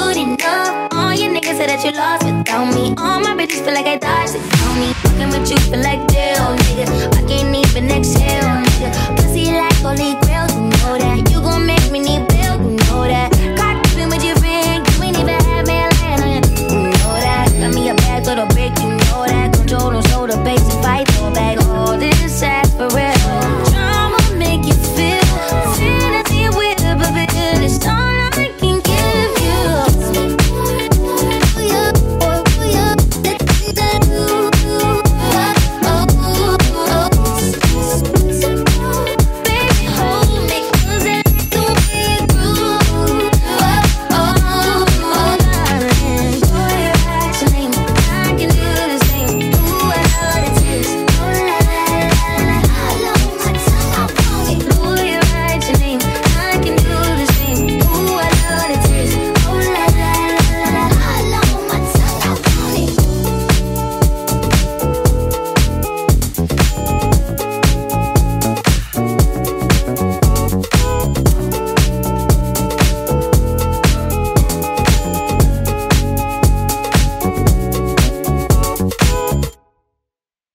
good enough. All your niggas say that you lost without me. All my bitches feel like I dodged without me. Fucking with you feel like jail.